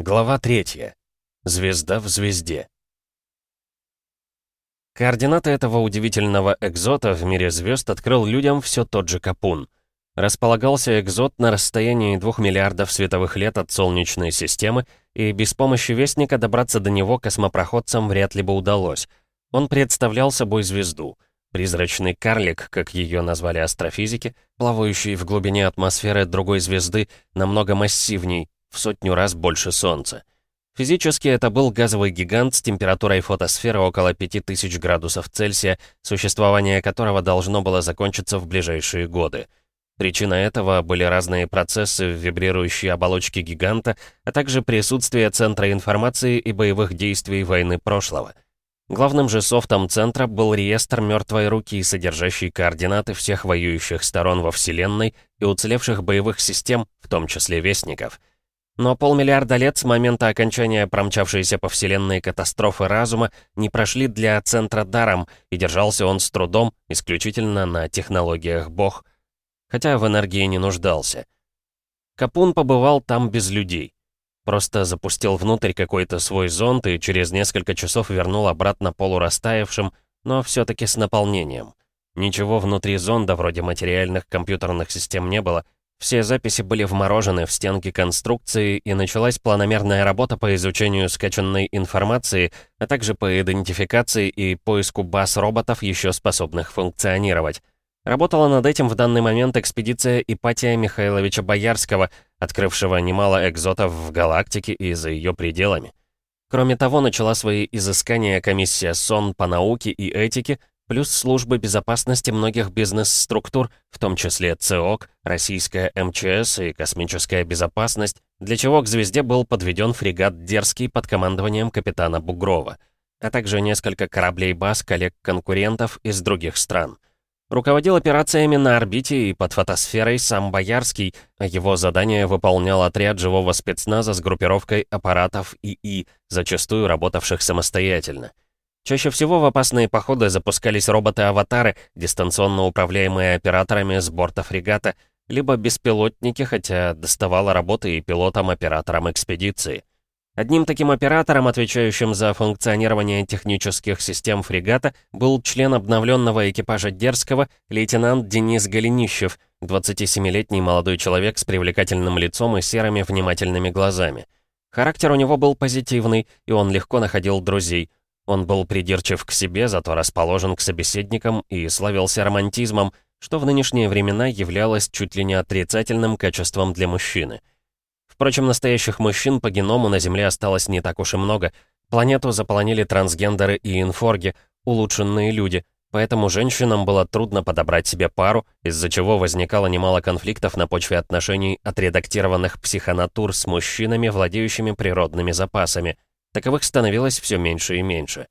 Глава 3. Звезда в звезде. Координаты этого удивительного экзота в мире звезд открыл людям все тот же Капун. Располагался экзот на расстоянии 2 миллиардов световых лет от Солнечной системы, и без помощи Вестника добраться до него космопроходцам вряд ли бы удалось. Он представлял собой звезду. Призрачный карлик, как ее назвали астрофизики, плавающий в глубине атмосферы другой звезды, намного массивней, в сотню раз больше Солнца. Физически это был газовый гигант с температурой фотосферы около 5000 градусов Цельсия, существование которого должно было закончиться в ближайшие годы. Причина этого были разные процессы в вибрирующей оболочке гиганта, а также присутствие Центра информации и боевых действий войны прошлого. Главным же софтом Центра был реестр мертвой руки, содержащий координаты всех воюющих сторон во Вселенной и уцелевших боевых систем, в том числе Вестников — но полмиллиарда лет с момента окончания промчавшейся по Вселенной катастрофы разума не прошли для Центра даром, и держался он с трудом, исключительно на технологиях Бог. Хотя в энергии не нуждался. Капун побывал там без людей. Просто запустил внутрь какой-то свой зонд и через несколько часов вернул обратно полурастаявшим, но все таки с наполнением. Ничего внутри зонда, вроде материальных компьютерных систем, не было — все записи были вморожены в стенки конструкции, и началась планомерная работа по изучению скачанной информации, а также по идентификации и поиску баз роботов, еще способных функционировать. Работала над этим в данный момент экспедиция Ипатия Михайловича Боярского, открывшего немало экзотов в галактике и за ее пределами. Кроме того, начала свои изыскания комиссия СОН по науке и этике, плюс службы безопасности многих бизнес-структур, в том числе ЦОК, российская МЧС и космическая безопасность, для чего к звезде был подведен фрегат «Дерзкий» под командованием капитана Бугрова, а также несколько кораблей-баз коллег-конкурентов из других стран. Руководил операциями на орбите и под фотосферой сам Боярский, а его задание выполнял отряд живого спецназа с группировкой аппаратов ИИ, зачастую работавших самостоятельно. Чаще всего в опасные походы запускались роботы-аватары, дистанционно управляемые операторами с борта фрегата, либо беспилотники, хотя доставало работы и пилотам-операторам экспедиции. Одним таким оператором, отвечающим за функционирование технических систем фрегата, был член обновленного экипажа Дерзкого, лейтенант Денис Голенищев, 27-летний молодой человек с привлекательным лицом и серыми внимательными глазами. Характер у него был позитивный, и он легко находил друзей — он был придирчив к себе, зато расположен к собеседникам и славился романтизмом, что в нынешние времена являлось чуть ли не отрицательным качеством для мужчины. Впрочем, настоящих мужчин по геному на Земле осталось не так уж и много. Планету заполонили трансгендеры и инфорги, улучшенные люди, поэтому женщинам было трудно подобрать себе пару, из-за чего возникало немало конфликтов на почве отношений отредактированных психонатур с мужчинами, владеющими природными запасами — Таковых становилось все меньше и меньше.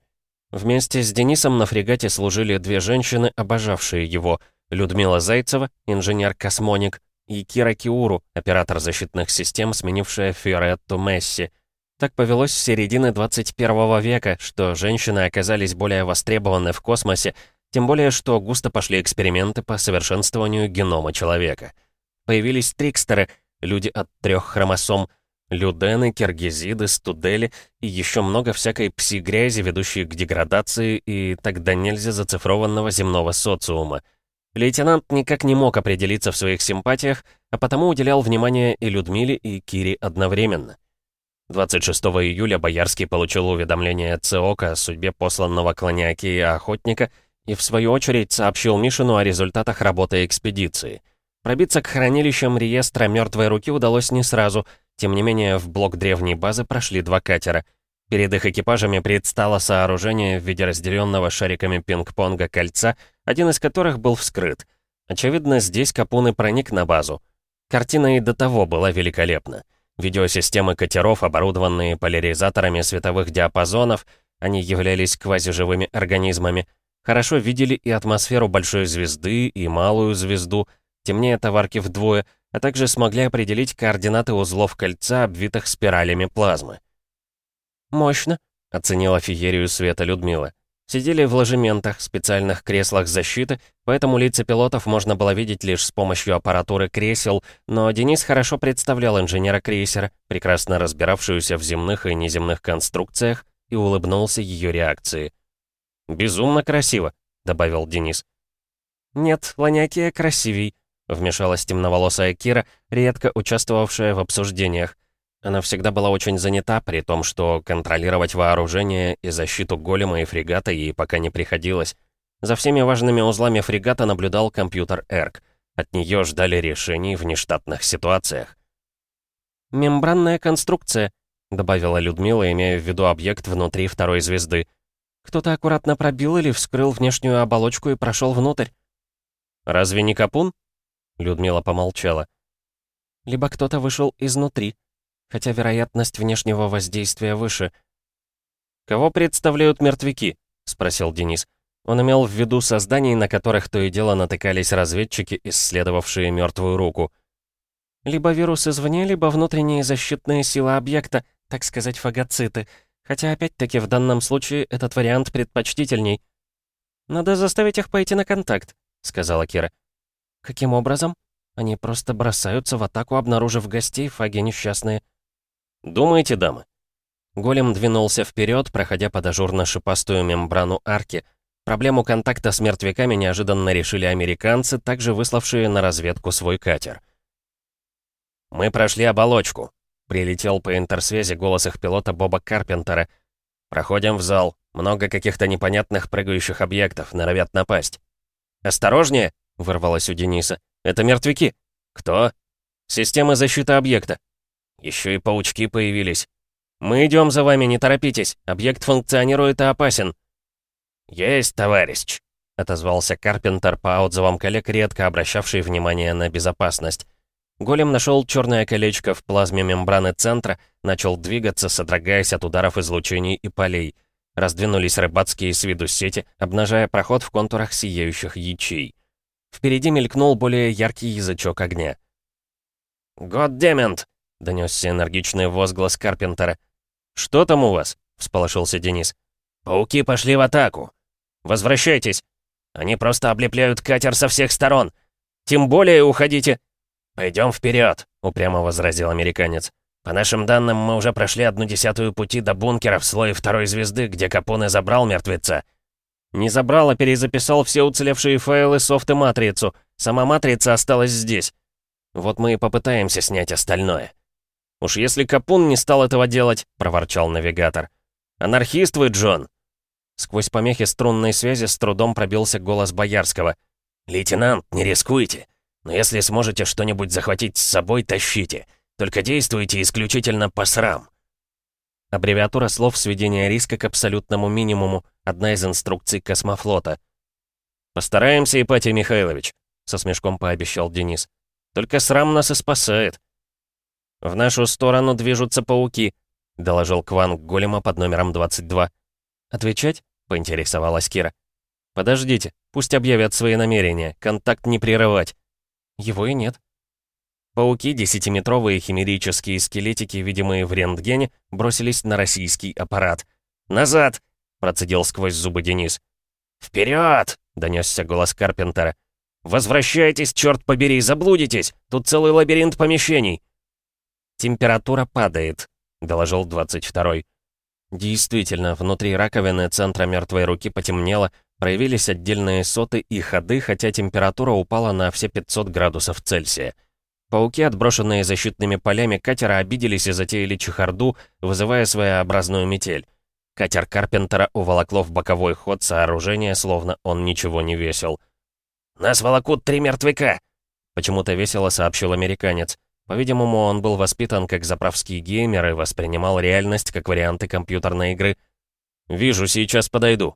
Вместе с Денисом на фрегате служили две женщины, обожавшие его, Людмила Зайцева, инженер-космоник, и Кира Киуру, оператор защитных систем, сменившая Фиоретту Месси. Так повелось с середины 21 века, что женщины оказались более востребованы в космосе, тем более, что густо пошли эксперименты по совершенствованию генома человека. Появились трикстеры, люди от трех хромосом, Людены, киргизиды, студели и еще много всякой пси-грязи, ведущей к деградации и тогда нельзя зацифрованного земного социума. Лейтенант никак не мог определиться в своих симпатиях, а потому уделял внимание и Людмиле, и Кире одновременно. 26 июля Боярский получил уведомление ЦОКа о судьбе посланного к Ланиакии охотника и, в свою очередь, сообщил Мишину о результатах работы экспедиции. Пробиться к хранилищам реестра мертвой руки удалось не сразу — тем не менее, в блок древней базы прошли два катера. Перед их экипажами предстало сооружение в виде разделенного шариками пинг-понга кольца, один из которых был вскрыт. Очевидно, здесь Капун и проник на базу. Картина и до того была великолепна. Видеосистемы катеров, оборудованные поляризаторами световых диапазонов, они являлись квазиживыми организмами, хорошо видели и атмосферу большой звезды, и малую звезду, темнее товарки вдвое — а также смогли определить координаты узлов кольца, обвитых спиралями плазмы. «Мощно», — оценила феерию света Людмила. Сидели в ложементах, специальных креслах защиты, поэтому лица пилотов можно было видеть лишь с помощью аппаратуры кресел, но Денис хорошо представлял инженера крейсера, прекрасно разбиравшуюся в земных и неземных конструкциях, и улыбнулся ее реакции. «Безумно красиво», — добавил Денис. «Нет, Ланякия красивей», — вмешалась темноволосая Кира, редко участвовавшая в обсуждениях. Она всегда была очень занята, при том, что контролировать вооружение и защиту голема и фрегата ей пока не приходилось. За всеми важными узлами фрегата наблюдал компьютер Эрк. От нее ждали решений в нештатных ситуациях. «Мембранная конструкция», — добавила Людмила, имея в виду объект внутри второй звезды. «Кто-то аккуратно пробил или вскрыл внешнюю оболочку и прошел внутрь». «Разве не Капун?» Людмила помолчала. «Либо кто-то вышел изнутри», хотя вероятность внешнего воздействия выше. «Кого представляют мертвяки?» — спросил Денис. Он имел в виду созданий, на которых то и дело натыкались разведчики, исследовавшие мертвую руку. Либо вирус извне, либо внутренние защитные силы объекта, так сказать, фагоциты. Хотя, опять-таки, в данном случае этот вариант предпочтительней. «Надо заставить их пойти на контакт», — сказала Кира. «Каким образом? Они просто бросаются в атаку, обнаружив гостей, фаги несчастные». «Думаете, дамы?» Голем двинулся вперед, проходя под ажурно-шипастую мембрану арки. Проблему контакта с мертвяками неожиданно решили американцы, также выславшие на разведку свой катер. «Мы прошли оболочку», — прилетел по интерсвязи голос их пилота Боба Карпентера. «Проходим в зал. Много каких-то непонятных прыгающих объектов, норовят напасть». «Осторожнее!» — вырвалось у Дениса. «Это мертвяки». «Кто?» «Система защиты объекта». Еще и паучки появились. Мы идем за вами, не торопитесь. Объект функционирует и опасен. Есть, товарищ, отозвался Карпентер по отзывам коллег, редко обращавший внимание на безопасность. Голем нашел черное колечко в плазме мембраны центра, начал двигаться, содрогаясь от ударов излучений и полей. Раздвинулись рыбацкие с виду сети, обнажая проход в контурах сияющих ячей. Впереди мелькнул более яркий язычок огня. «Годдемент!» — донесся энергичный возглас Карпентера. «Что там у вас?» — всполошился Денис. «Пауки пошли в атаку. Возвращайтесь. Они просто облепляют катер со всех сторон. Тем более уходите». «Пойдем вперед», — упрямо возразил американец. «По нашим данным, мы уже прошли одну десятую пути до бункера в слое второй звезды, где Капоне забрал мертвеца». «Не забрал, а перезаписал все уцелевшие файлы софт и матрицу. Сама матрица осталась здесь. Вот мы и попытаемся снять остальное». «Уж если Капун не стал этого делать», — проворчал навигатор. «Анархист вы, Джон!» Сквозь помехи струнной связи с трудом пробился голос Боярского. «Лейтенант, не рискуйте. Но если сможете что-нибудь захватить с собой, тащите. Только действуйте исключительно по срам». Аббревиатура слов сведения риска к абсолютному минимуму, одна из инструкций космофлота. «Постараемся, Ипатий Михайлович», — со смешком пообещал Денис. «Только срам нас и спасает. «В нашу сторону движутся пауки», — доложил Кванг голема под номером 22. «Отвечать?» — поинтересовалась Кира. «Подождите, пусть объявят свои намерения, контакт не прерывать». «Его и нет». Пауки, десятиметровые химерические скелетики, видимые в рентгене, бросились на российский аппарат. «Назад!» — процедил сквозь зубы Денис. «Вперед!» — донесся голос Карпентера. «Возвращайтесь, черт побери, заблудитесь! Тут целый лабиринт помещений!» «Температура падает», — доложил 22-й. Действительно, внутри раковины центра мертвой руки потемнело, проявились отдельные соты и ходы, хотя температура упала на все 500 градусов Цельсия. Пауки, отброшенные защитными полями катера, обиделись и затеяли чехарду, вызывая своеобразную метель. Катер Карпентера уволокло в боковой ход сооружения, словно он ничего не весил. «Нас волокут три мертвяка!» Почему-то весело сообщил американец. По-видимому, он был воспитан как заправский геймер и воспринимал реальность как варианты компьютерной игры. «Вижу, сейчас подойду».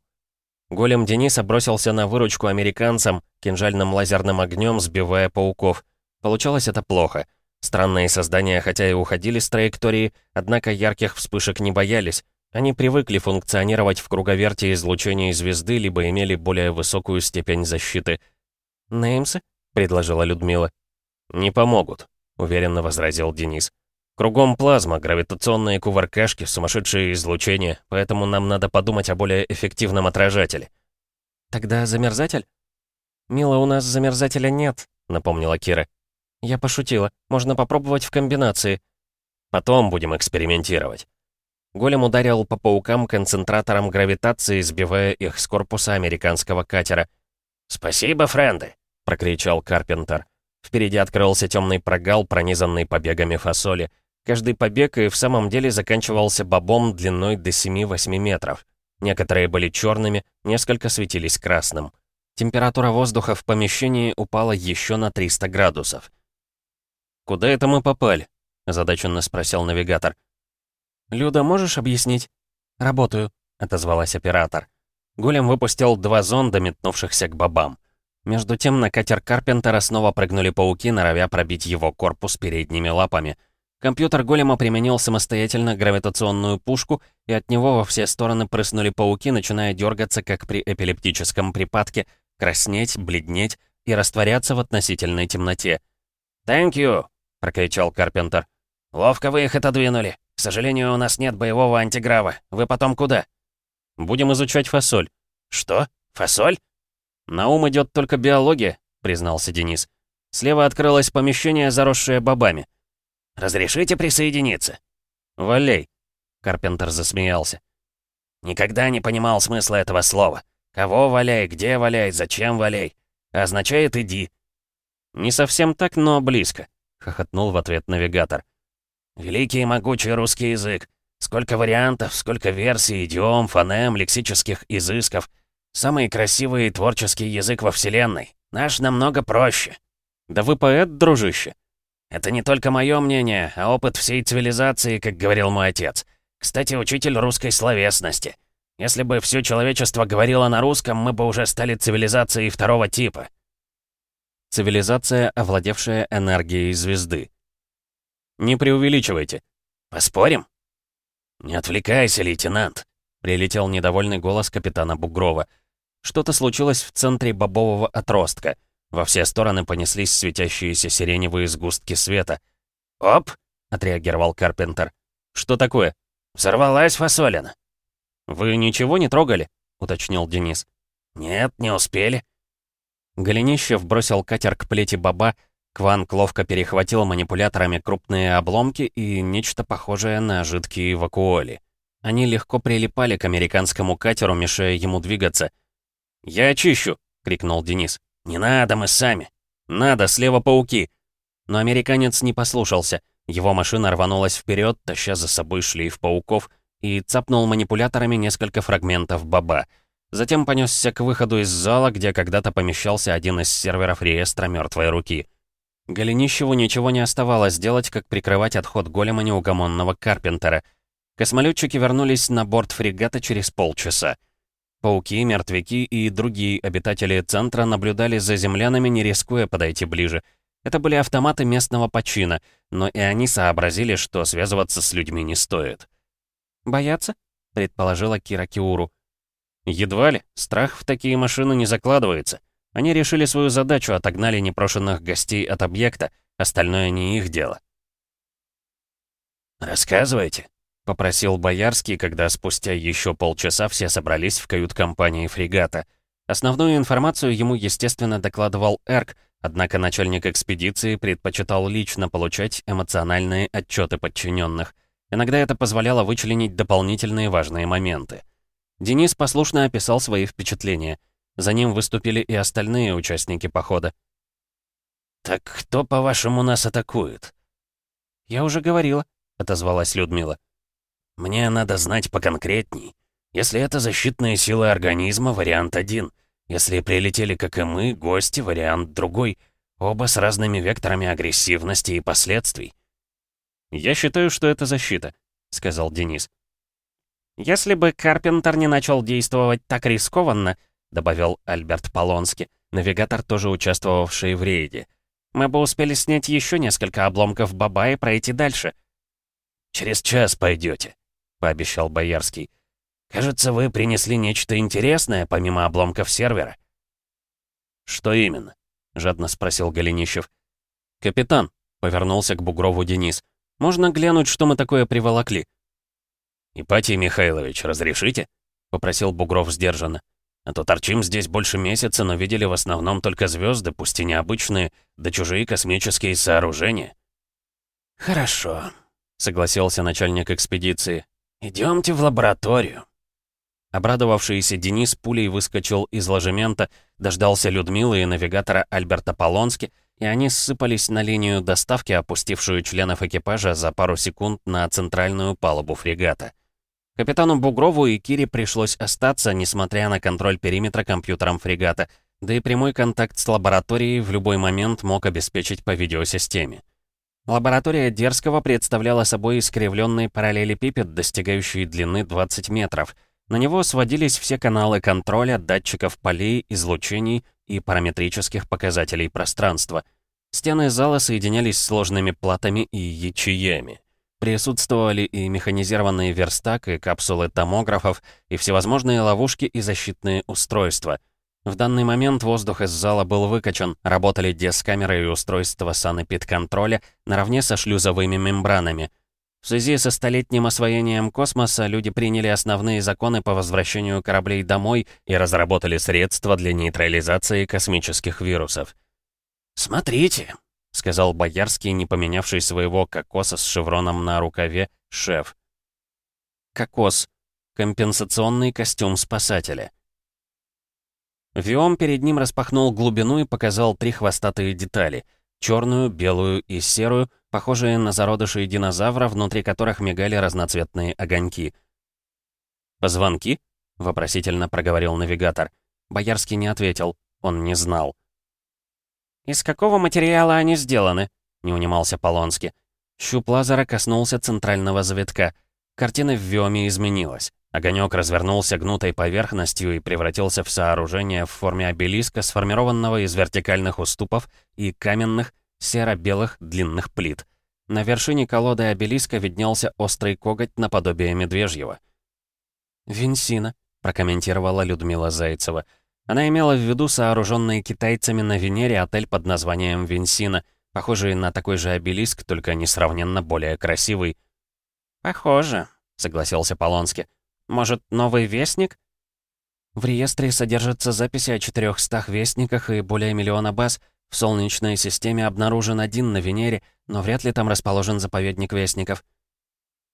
Голем Дениса бросился на выручку американцам, кинжальным лазерным огнем сбивая пауков. Получалось это плохо. Странные создания, хотя и уходили с траектории, однако ярких вспышек не боялись. Они привыкли функционировать в круговерте излучения звезды, либо имели более высокую степень защиты. «Неймсы?» — предложила Людмила. «Не помогут», уверенно возразил Денис. Кругом плазма, гравитационные кувыркашки, сумасшедшие излучения, поэтому нам надо подумать о более эффективном отражателе». «Тогда замерзатель?» «Мила, у нас замерзателя нет», — напомнила Кира. «Я пошутила. Можно попробовать в комбинации». «Потом будем экспериментировать». Голем ударил по паукам концентратором гравитации, сбивая их с корпуса американского катера. «Спасибо, френды!» — прокричал Карпентер. Впереди открылся темный прогал, пронизанный побегами фасоли. Каждый побег и в самом деле заканчивался бобом длиной до 7-8 метров. Некоторые были черными, несколько светились красным. Температура воздуха в помещении упала еще на 300 градусов. «Куда это мы попали?» — озадаченно спросил навигатор. «Люда, можешь объяснить?» «Работаю», — отозвалась оператор. Голем выпустил два зонда, метнувшихся к бобам. Между тем на катер Карпентера снова прыгнули пауки, норовя пробить его корпус передними лапами. Компьютер голема применил самостоятельно гравитационную пушку, и от него во все стороны прыснули пауки, начиная дергаться, как при эпилептическом припадке, краснеть, бледнеть и растворяться в относительной темноте. «Thank you!» — прокричал Карпентер. «Ловко вы их отодвинули. К сожалению, у нас нет боевого антиграва. Вы потом куда?» «Будем изучать фасоль». «Что? Фасоль?» «На ум идет только биология», — признался Денис. «Слева открылось помещение, заросшее бобами». «Разрешите присоединиться?» «Валяй», — Карпентер засмеялся. «Никогда не понимал смысла этого слова. Кого валяй, где валяй, зачем валяй? Означает «иди». «Не совсем так, но близко», — хохотнул в ответ навигатор. «Великий и могучий русский язык. Сколько вариантов, сколько версий, идиом, фонем, лексических изысков — Самый красивый и творческий язык во Вселенной. Наш намного проще. Да вы поэт, дружище. Это не только мое мнение, а опыт всей цивилизации, как говорил мой отец. Кстати, учитель русской словесности. Если бы все человечество говорило на русском, мы бы уже стали цивилизацией второго типа. Цивилизация, овладевшая энергией звезды. Не преувеличивайте. Поспорим? Не отвлекайся, лейтенант. Прилетел недовольный голос капитана Бугрова. Что-то случилось в центре бобового отростка. Во все стороны понеслись светящиеся сиреневые сгустки света. «Оп!» — отреагировал Карпентер. «Что такое?» «Взорвалась фасолина». «Вы ничего не трогали?» — уточнил Денис. «Нет, не успели». Голенищев бросил катер к плети баба, Кванг ловко перехватил манипуляторами крупные обломки и нечто похожее на жидкие вакуоли. Они легко прилипали к американскому катеру, мешая ему двигаться. «Я очищу!» — крикнул Денис. «Не надо, мы сами!» «Надо, слева пауки!» Но американец не послушался. Его машина рванулась вперед, таща за собой шлейф пауков, и цапнул манипуляторами несколько фрагментов баба. Затем понесся к выходу из зала, где когда-то помещался один из серверов реестра мертвой руки. Голенищеву ничего не оставалось делать, как прикрывать отход голема неугомонного Карпентера — Космолетчики вернулись на борт фрегата через полчаса. Пауки, мертвяки и другие обитатели центра наблюдали за землянами, не рискуя подойти ближе. Это были автоматы местного почина, но и они сообразили, что связываться с людьми не стоит. «Боятся?» — предположила Кира Киуру. «Едва ли. Страх в такие машины не закладывается. Они решили свою задачу, отогнали непрошенных гостей от объекта. Остальное не их дело». «Рассказывайте», — попросил Боярский, когда спустя еще полчаса все собрались в кают-компании фрегата. Основную информацию ему, естественно, докладывал Эрк, однако начальник экспедиции предпочитал лично получать эмоциональные отчеты подчиненных. Иногда это позволяло вычленить дополнительные важные моменты. Денис послушно описал свои впечатления. За ним выступили и остальные участники похода. «Так кто, по-вашему, нас атакует?» «Я уже говорила», — отозвалась Людмила. Мне надо знать поконкретней. Если это защитные силы организма, вариант один. Если прилетели, как и мы, гости, вариант другой. Оба с разными векторами агрессивности и последствий. «Я считаю, что это защита», — сказал Денис. «Если бы Карпентер не начал действовать так рискованно», — добавил Альберт Полонски, навигатор, тоже участвовавший в рейде, «мы бы успели снять еще несколько обломков баба и пройти дальше». «Через час пойдете», пообещал Боярский. «Кажется, вы принесли нечто интересное, помимо обломков сервера». «Что именно?» — жадно спросил Голенищев. «Капитан», — повернулся к Бугрову Денис, Можно глянуть, что мы такое приволокли?» «Ипатий Михайлович, разрешите?» — попросил Бугров сдержанно. «А то торчим здесь больше месяца, но видели в основном только звезды, пусть и необычные, да чужие космические сооружения». «Хорошо», — согласился начальник экспедиции. Идемте в лабораторию». Обрадовавшийся Денис пулей выскочил из ложемента, дождался Людмилы и навигатора Альберта Полонски, и они ссыпались на линию доставки, опустившую членов экипажа за пару секунд на центральную палубу фрегата. Капитану Бугрову и Кире пришлось остаться, несмотря на контроль периметра компьютером фрегата, да и прямой контакт с лабораторией в любой момент мог обеспечить по видеосистеме. Лаборатория Дерского представляла собой искривленный параллелепипед, достигающий длины 20 метров. На него сводились все каналы контроля, датчиков полей, излучений и параметрических показателей пространства. Стены зала соединялись сложными платами и ячеями. Присутствовали и механизированные верстак, и капсулы томографов, и всевозможные ловушки и защитные устройства. В данный момент воздух из зала был выкачан, работали дескамеры и устройства санэпид-контроля наравне со шлюзовыми мембранами. В связи со столетним освоением космоса люди приняли основные законы по возвращению кораблей домой и разработали средства для нейтрализации космических вирусов. «Смотрите», — сказал Боярский, не поменявший своего кокоса с шевроном на рукаве, шеф. Кокос. Компенсационный костюм спасателя. Виом перед ним распахнул глубину и показал три хвостатые детали — черную, белую и серую, похожие на зародыши динозавра, внутри которых мигали разноцветные огоньки. «Позвонки?» — вопросительно проговорил навигатор. Боярский не ответил, он не знал. «Из какого материала они сделаны?» — не унимался Полонски. Щуп лазера коснулся центрального завитка. Картина в Виоме изменилась. Огонек развернулся гнутой поверхностью и превратился в сооружение в форме обелиска, сформированного из вертикальных уступов и каменных, серо-белых длинных плит. На вершине колоды обелиска виднелся острый коготь наподобие медвежьего. «Винсина», — прокомментировала Людмила Зайцева. Она имела в виду сооруженный китайцами на Венере отель под названием Винсина, похожий на такой же обелиск, только несравненно более красивый. «Похоже», — согласился Полонский. Может, новый вестник? В реестре содержатся записи о 400 вестниках и более миллиона баз. В Солнечной системе обнаружен один на Венере, но вряд ли там расположен заповедник вестников.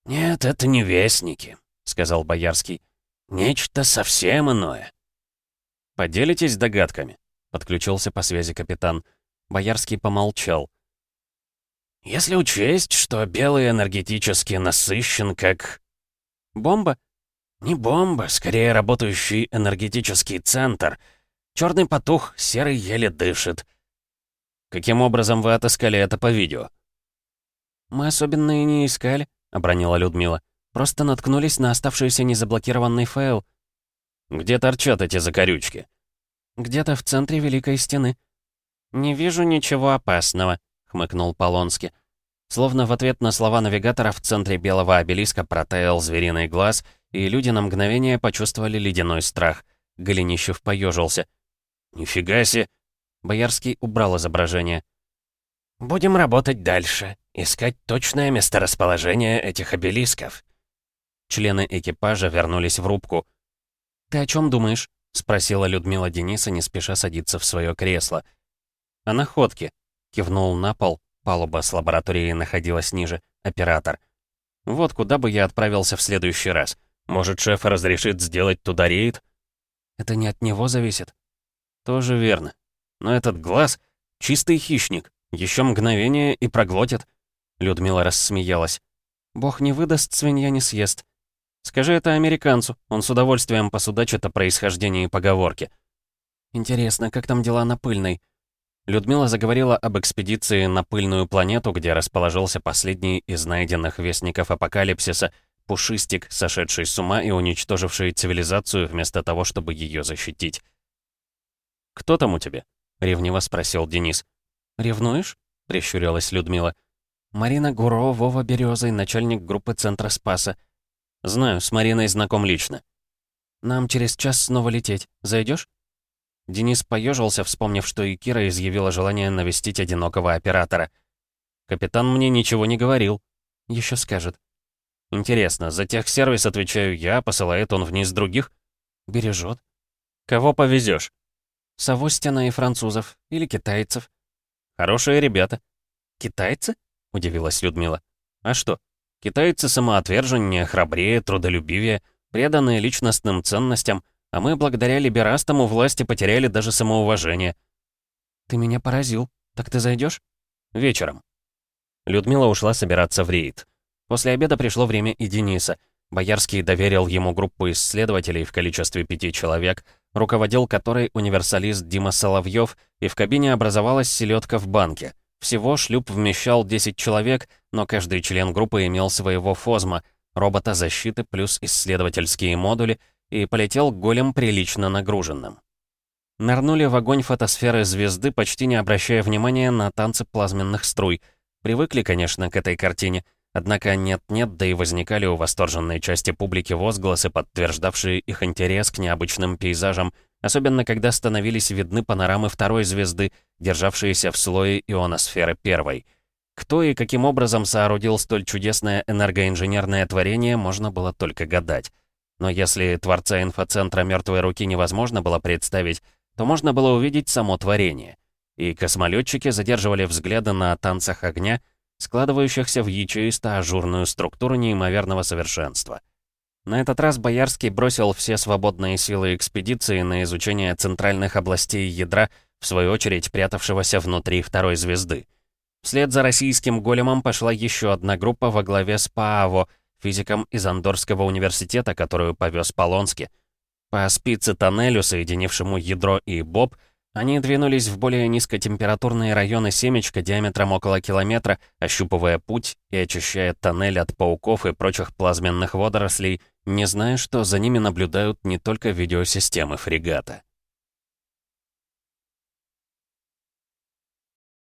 «Нет, это не вестники», — сказал Боярский. «Нечто совсем иное». «Поделитесь догадками», — подключился по связи капитан. Боярский помолчал. «Если учесть, что белый энергетически насыщен, как...» «Бомба?» Не бомба, скорее работающий энергетический центр. Черный потух, серый еле дышит. Каким образом вы отыскали это по видео? Мы особенно и не искали, обронила Людмила. Просто наткнулись на оставшийся незаблокированный файл. Где торчат эти закорючки? Где-то в центре Великой Стены. Не вижу ничего опасного, хмыкнул Полонски. Словно в ответ на слова навигатора в центре белого обелиска протаял звериный глаз — и люди на мгновение почувствовали ледяной страх. Голенищев поежился. «Нифига себе!» Боярский убрал изображение. «Будем работать дальше, искать точное месторасположение этих обелисков». Члены экипажа вернулись в рубку. «Ты о чем думаешь?» — спросила Людмила Дениса, не спеша садиться в свое кресло. «О находке», — кивнул на пол. Палуба с лабораторией находилась ниже. Оператор. «Вот куда бы я отправился в следующий раз. Может, шеф разрешит сделать туда рейд? Это не от него зависит. Тоже верно. Но этот глаз — чистый хищник. Еще мгновение и проглотит. Людмила рассмеялась. Бог не выдаст, свинья не съест. Скажи это американцу, он с удовольствием посудачит о происхождении поговорки. Интересно, как там дела на Пыльной? Людмила заговорила об экспедиции на Пыльную планету, где расположился последний из найденных вестников апокалипсиса — Пушистик, сошедший с ума и уничтоживший цивилизацию вместо того, чтобы ее защитить. «Кто там у тебя?» — ревниво спросил Денис. «Ревнуешь?» — прищурилась Людмила. «Марина Гуро, Вова Березый, начальник группы Центра Спаса. Знаю, с Мариной знаком лично. Нам через час снова лететь. Зайдешь? Денис поежился, вспомнив, что и Кира изъявила желание навестить одинокого оператора. «Капитан мне ничего не говорил», Еще скажет. Интересно, за техсервис отвечаю я, посылает он вниз других? Бережет. Кого повезешь? Савостина и французов. Или китайцев. Хорошие ребята. Китайцы? Удивилась Людмила. А что? Китайцы самоотверженнее, храбрее, трудолюбивее, преданные личностным ценностям, а мы благодаря либерастам у власти потеряли даже самоуважение. Ты меня поразил. Так ты зайдешь? Вечером. Людмила ушла собираться в рейд. После обеда пришло время и Дениса. Боярский доверил ему группу исследователей в количестве пяти человек, руководил которой универсалист Дима Соловьев, и в кабине образовалась селедка в банке. Всего шлюп вмещал 10 человек, но каждый член группы имел своего фозма, робота защиты плюс исследовательские модули, и полетел голем прилично нагруженным. Нырнули в огонь фотосферы звезды, почти не обращая внимания на танцы плазменных струй. Привыкли, конечно, к этой картине, однако нет-нет, да и возникали у восторженной части публики возгласы, подтверждавшие их интерес к необычным пейзажам, особенно когда становились видны панорамы второй звезды, державшиеся в слое ионосферы первой. Кто и каким образом соорудил столь чудесное энергоинженерное творение, можно было только гадать. Но если творца инфоцентра «Мертвой руки» невозможно было представить, то можно было увидеть само творение. И космолетчики задерживали взгляды на танцах огня, складывающихся в ячеисто-ажурную структуру неимоверного совершенства. На этот раз Боярский бросил все свободные силы экспедиции на изучение центральных областей ядра, в свою очередь прятавшегося внутри второй звезды. Вслед за российским големом пошла еще одна группа во главе с ПААВО, физиком из Андорского университета, которую повез Полонски — по спице-тоннелю, соединившему ядро и боб, они двинулись в более низкотемпературные районы семечка диаметром около километра, ощупывая путь и очищая тоннель от пауков и прочих плазменных водорослей, не зная, что за ними наблюдают не только видеосистемы фрегата.